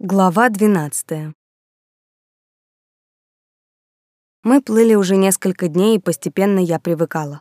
Глава 12. Мы плыли уже несколько дней, и постепенно я привыкала.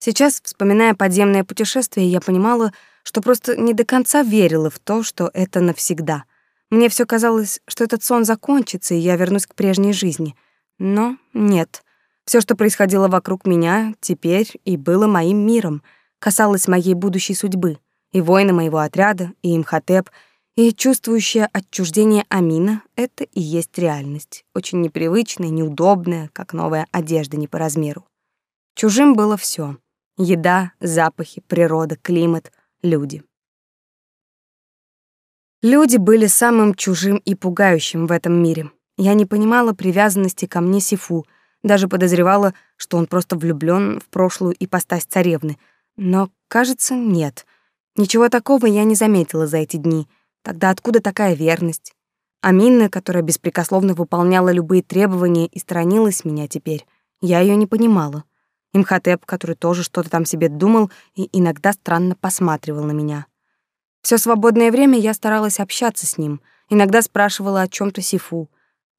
Сейчас, вспоминая подземное путешествие, я понимала, что просто не до конца верила в то, что это навсегда. Мне все казалось, что этот сон закончится, и я вернусь к прежней жизни. Но нет. Все, что происходило вокруг меня, теперь и было моим миром, касалось моей будущей судьбы. И воины моего отряда, и Имхотеп — и чувствующая отчуждение Амина — это и есть реальность, очень непривычная, неудобная, как новая одежда не по размеру. Чужим было все: еда, запахи, природа, климат, люди. Люди были самым чужим и пугающим в этом мире. Я не понимала привязанности ко мне Сифу, даже подозревала, что он просто влюблён в прошлую ипостась царевны. Но, кажется, нет. Ничего такого я не заметила за эти дни — Тогда откуда такая верность? Аминна, которая беспрекословно выполняла любые требования и сторонилась меня теперь, я ее не понимала. Имхотеп, который тоже что-то там себе думал и иногда странно посматривал на меня. Все свободное время я старалась общаться с ним, иногда спрашивала о чем то Сифу.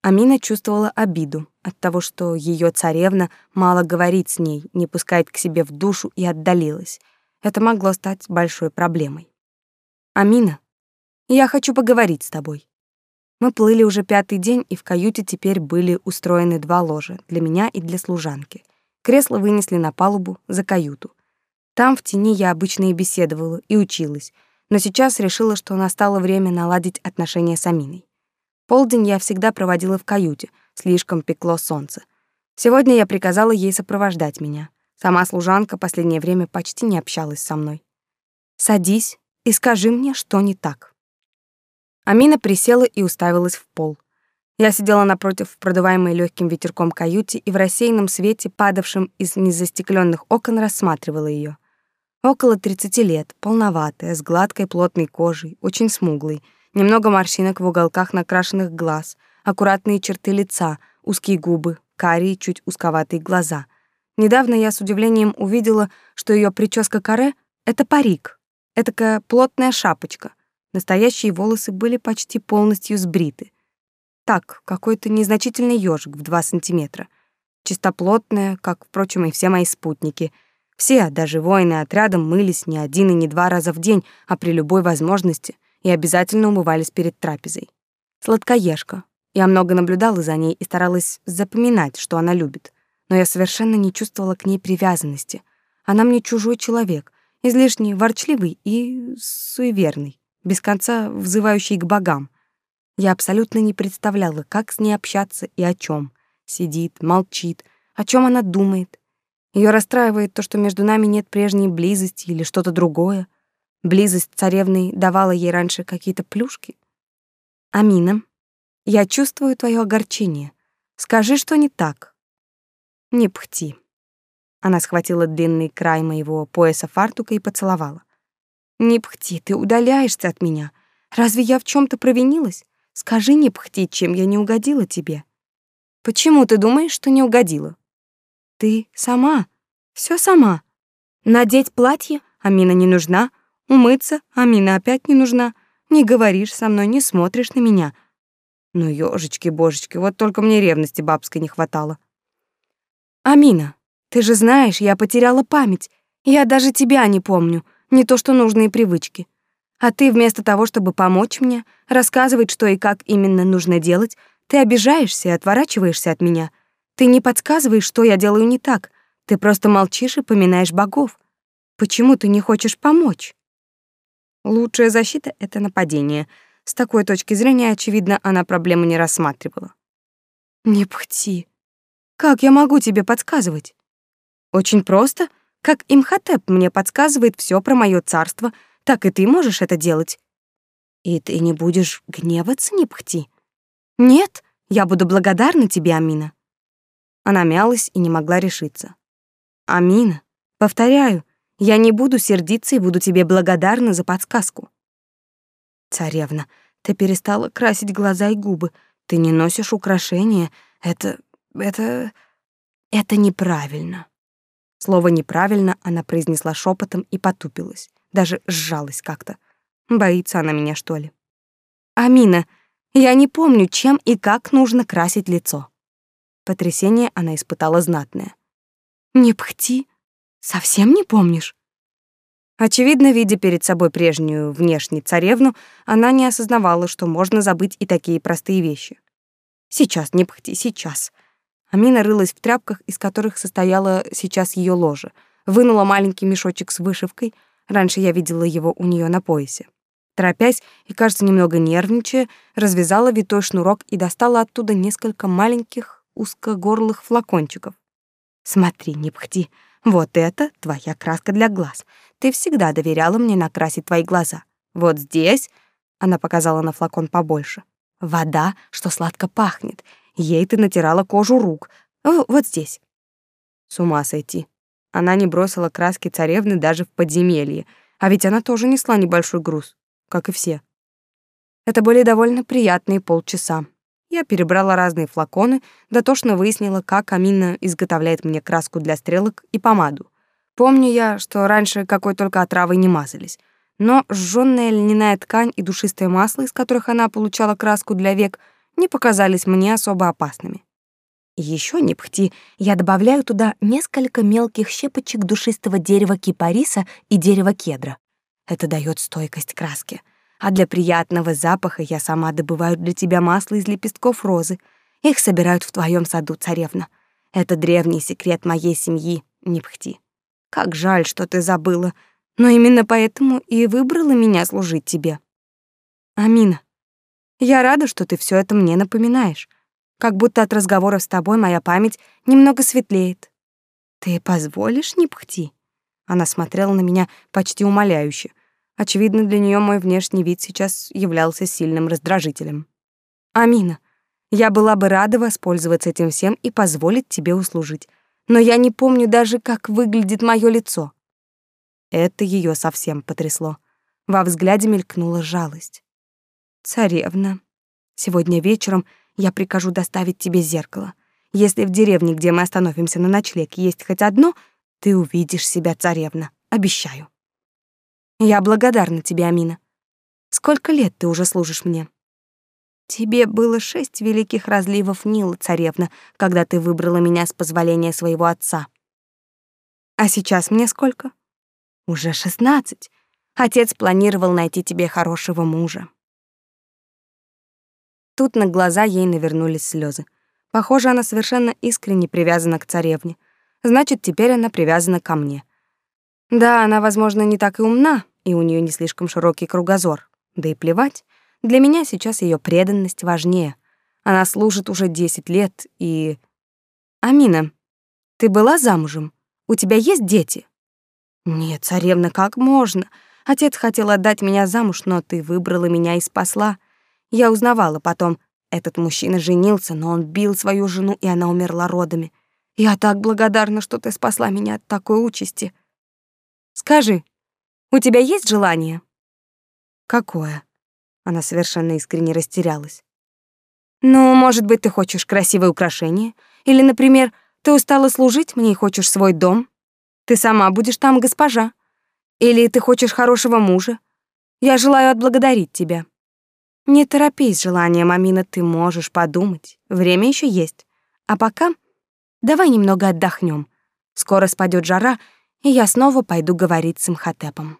Амина чувствовала обиду от того, что ее царевна мало говорит с ней, не пускает к себе в душу и отдалилась. Это могло стать большой проблемой. Амина, я хочу поговорить с тобой. Мы плыли уже пятый день, и в каюте теперь были устроены два ложа для меня и для служанки. Кресло вынесли на палубу за каюту. Там в тени я обычно и беседовала, и училась, но сейчас решила, что настало время наладить отношения с Аминой. Полдень я всегда проводила в каюте, слишком пекло солнце. Сегодня я приказала ей сопровождать меня. Сама служанка последнее время почти не общалась со мной. «Садись и скажи мне, что не так». Амина присела и уставилась в пол. Я сидела напротив в продуваемой легким ветерком каюте и в рассеянном свете, падавшем из незастекленных окон, рассматривала ее. Около 30 лет, полноватая, с гладкой плотной кожей, очень смуглой, немного морщинок в уголках накрашенных глаз, аккуратные черты лица, узкие губы, карие, чуть узковатые глаза. Недавно я с удивлением увидела, что ее прическа каре — это парик, этакая плотная шапочка — Настоящие волосы были почти полностью сбриты. Так, какой-то незначительный ёжик в два сантиметра. Чистоплотная, как, впрочем, и все мои спутники. Все, даже воины отрядом, мылись не один и не два раза в день, а при любой возможности, и обязательно умывались перед трапезой. Сладкоежка. Я много наблюдала за ней и старалась запоминать, что она любит. Но я совершенно не чувствовала к ней привязанности. Она мне чужой человек, излишне ворчливый и суеверный без конца взывающий к богам. Я абсолютно не представляла, как с ней общаться и о чем. Сидит, молчит, о чем она думает. Ее расстраивает то, что между нами нет прежней близости или что-то другое. Близость царевны давала ей раньше какие-то плюшки. Амина, я чувствую твое огорчение. Скажи, что не так. Не пхти. Она схватила длинный край моего пояса фартука и поцеловала. Не пхти, ты удаляешься от меня. Разве я в чем то провинилась? Скажи, не пхти, чем я не угодила тебе. Почему ты думаешь, что не угодила? Ты сама, все сама. Надеть платье Амина не нужна, умыться Амина опять не нужна. Не говоришь со мной, не смотришь на меня. Ну, ёжечки-божечки, вот только мне ревности бабской не хватало. Амина, ты же знаешь, я потеряла память. Я даже тебя не помню не то что нужные привычки. А ты вместо того, чтобы помочь мне, рассказывать, что и как именно нужно делать, ты обижаешься и отворачиваешься от меня. Ты не подсказываешь, что я делаю не так. Ты просто молчишь и поминаешь богов. Почему ты не хочешь помочь? Лучшая защита — это нападение. С такой точки зрения, очевидно, она проблему не рассматривала. Не пхти. Как я могу тебе подсказывать? Очень просто — как Имхотеп мне подсказывает все про мое царство, так и ты можешь это делать. И ты не будешь гневаться, не пхти? Нет, я буду благодарна тебе, Амина. Она мялась и не могла решиться. Амина, повторяю, я не буду сердиться и буду тебе благодарна за подсказку. Царевна, ты перестала красить глаза и губы. Ты не носишь украшения. Это... это... это неправильно. Слово неправильно она произнесла шепотом и потупилась, даже сжалась как-то. Боится она меня, что ли? Амина, Я не помню, чем и как нужно красить лицо. Потрясение она испытала знатное. Не пхти? Совсем не помнишь? Очевидно, видя перед собой прежнюю внешне царевну, она не осознавала, что можно забыть и такие простые вещи. Сейчас, не пхти, сейчас. Амина рылась в тряпках, из которых состояла сейчас ее ложа, вынула маленький мешочек с вышивкой. Раньше я видела его у нее на поясе. Торопясь и, кажется, немного нервничая, развязала витой шнурок и достала оттуда несколько маленьких узкогорлых флакончиков. «Смотри, не пхти, вот это твоя краска для глаз. Ты всегда доверяла мне накрасить твои глаза. Вот здесь, она показала на флакон побольше. Вода, что сладко пахнет. Ей ты натирала кожу рук. Вот здесь. С ума сойти. Она не бросила краски царевны даже в подземелье, а ведь она тоже несла небольшой груз, как и все. Это были довольно приятные полчаса. Я перебрала разные флаконы, дотошно выяснила, как Амина изготовляет мне краску для стрелок и помаду. Помню я, что раньше какой только отравой не мазались. Но жжённая льняная ткань и душистое масло, из которых она получала краску для век, не показались мне особо опасными. И ещё не пхти, я добавляю туда несколько мелких щепочек душистого дерева кипариса и дерева кедра. Это даёт стойкость краске а для приятного запаха я сама добываю для тебя масло из лепестков розы. Их собирают в твоем саду, царевна. Это древний секрет моей семьи, не пхти. Как жаль, что ты забыла, но именно поэтому и выбрала меня служить тебе. Амина, я рада, что ты все это мне напоминаешь. Как будто от разговоров с тобой моя память немного светлеет. Ты позволишь не пхти? Она смотрела на меня почти умоляюще — Очевидно, для нее мой внешний вид сейчас являлся сильным раздражителем. «Амина, я была бы рада воспользоваться этим всем и позволить тебе услужить, но я не помню даже, как выглядит мое лицо». Это ее совсем потрясло. Во взгляде мелькнула жалость. «Царевна, сегодня вечером я прикажу доставить тебе зеркало. Если в деревне, где мы остановимся на ночлег, есть хоть одно, ты увидишь себя царевна, обещаю». Я благодарна тебе, Амина. Сколько лет ты уже служишь мне? Тебе было шесть великих разливов Нила, царевна, когда ты выбрала меня с позволения своего отца. А сейчас мне сколько? Уже шестнадцать. Отец планировал найти тебе хорошего мужа. Тут на глаза ей навернулись слезы. Похоже, она совершенно искренне привязана к царевне. Значит, теперь она привязана ко мне — да, она, возможно, не так и умна, и у нее не слишком широкий кругозор. Да и плевать. Для меня сейчас ее преданность важнее. Она служит уже 10 лет, и... Амина, ты была замужем? У тебя есть дети? Нет, царевна, как можно? Отец хотел отдать меня замуж, но ты выбрала меня и спасла. Я узнавала потом, этот мужчина женился, но он бил свою жену, и она умерла родами. Я так благодарна, что ты спасла меня от такой участи. Скажи, у тебя есть желание? Какое? Она совершенно искренне растерялась. Ну, может быть, ты хочешь красивое украшение? Или, например, ты устала служить мне и хочешь свой дом? Ты сама будешь там госпожа. Или ты хочешь хорошего мужа? Я желаю отблагодарить тебя. Не торопись желанием, Амина, ты можешь подумать. Время еще есть. А пока давай немного отдохнем. Скоро спадет жара, и я снова пойду говорить с Имхотепом.